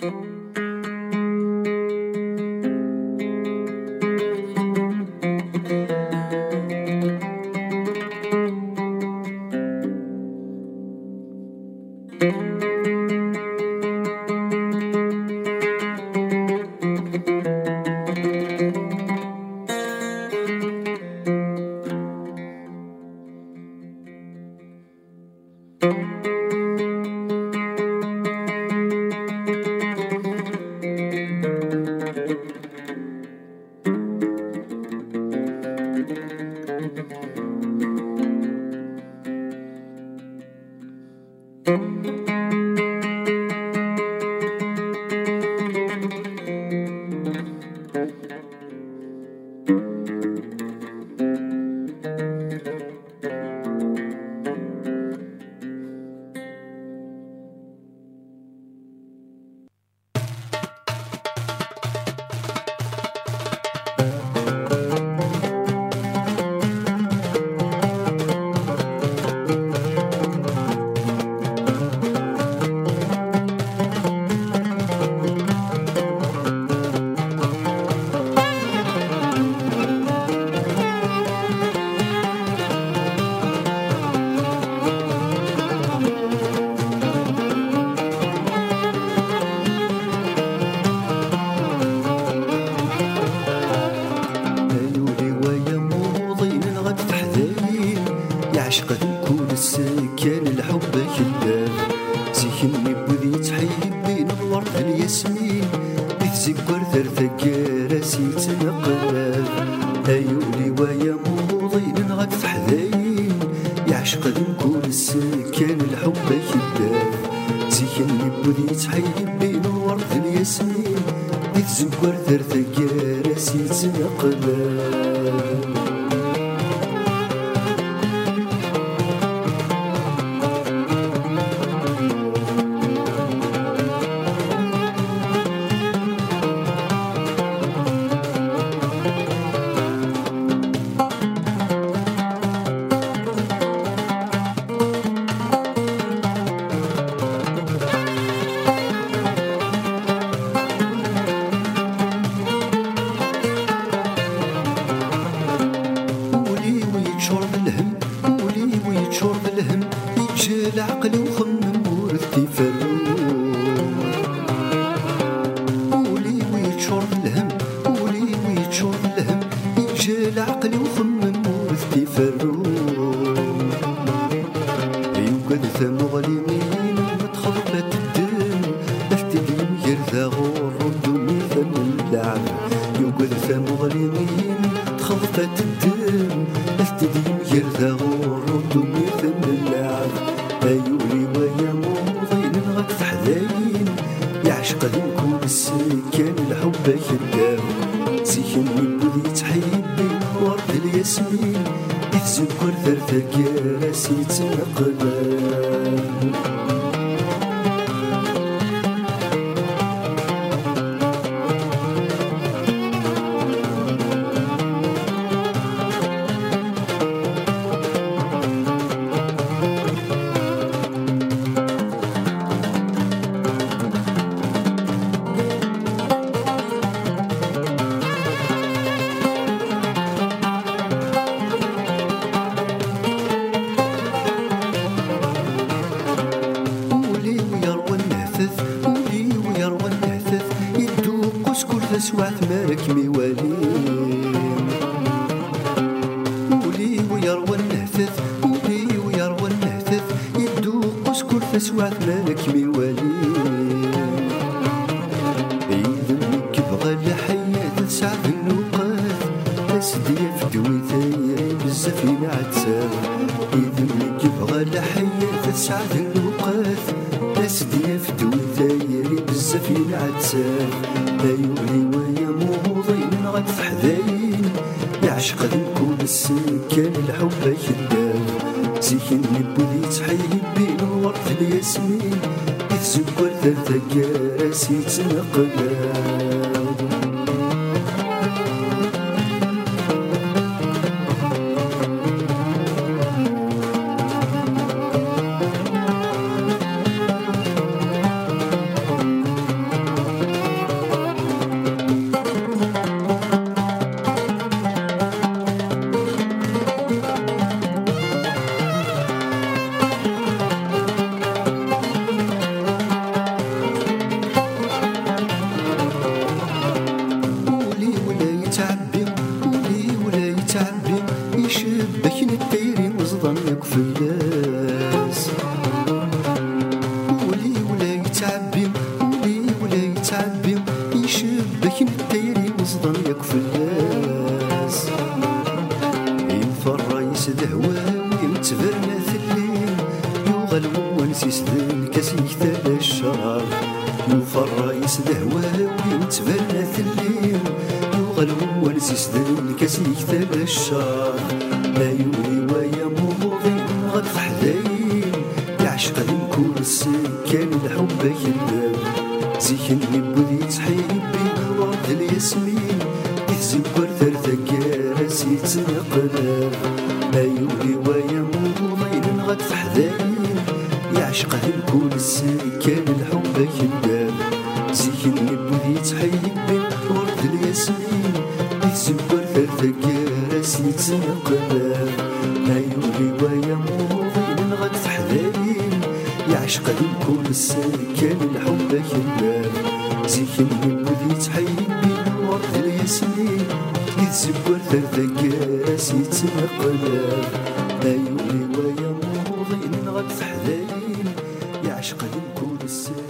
Mm-hmm. Música يعشق ذنكون السكان الحب كذاب. زيكني بذي تحيب بين الورد الياسمين بتزكر ثرثة راسي تنقلاب ايولي ويا موضين غد تحذين يعشق ذنكون السكان الحب كذاب. زيكني بذي تحيب بين الورد الياسمين بتزكر ثرثة راسي تنقلاب العقل وخمم ورثي فرون ولي ويتشور بالهم ولي ويتشور بالهم يجي العقل وخمم ورثي فرون يوجد ثم غليمين متخلطة الدم افتدين يرثى غور ردوني ثم اللعب. يوجد ثم غليمين تخلطة الدم افتدين يرثى غور الحب كذاب زيكني بذي تحيبي ورد الياسمين يتذكر ثرثة راسي تنقلب ولي تسوع ثمارك ميوالي ولي ويروى النهثث ولي ويروى النهثث يدوق سكر تسوع ثمارك ميوالي يذنك بغى الحياة تسعة النقاط تسدي في دويتي بزاف ينعتساب يذنك بغى الحياة تسعة النقاط تسدي في بزاف ويا يعشق ذنكم السكان الحب كذاب زيكني بذي تحيب بين الورد الياسمين. يتزكر ثلاثة راسي تنقلب كاسيك ثلاث الشرار ينفر دهواه ويمتفرنا في الليل. يغل ونسيس ذن كاسيك ثلاث الشرار لا يولي ويموضي غد حدايل يعشق كل السكان الحب كذاب زيكن يبودي تحيبي ورد الياسمين. يتزور ثلاثة كراسي تنقلب ما يولي ويموت ضيل غد فحذاين يعشق ذن كل السكان الحب كذاب زيكن يبودي تحيبي ورد الياسمين يتزور ثلاثة كراسي تنقلب ما يولي ويموت ضيل غد فحذاين يعشق كل السكان الحب كذاب زيكن يبودي تحيبي ورد الياسمين يتزور ثلاثة كراسي تنقلب ما يولي يعشق ذن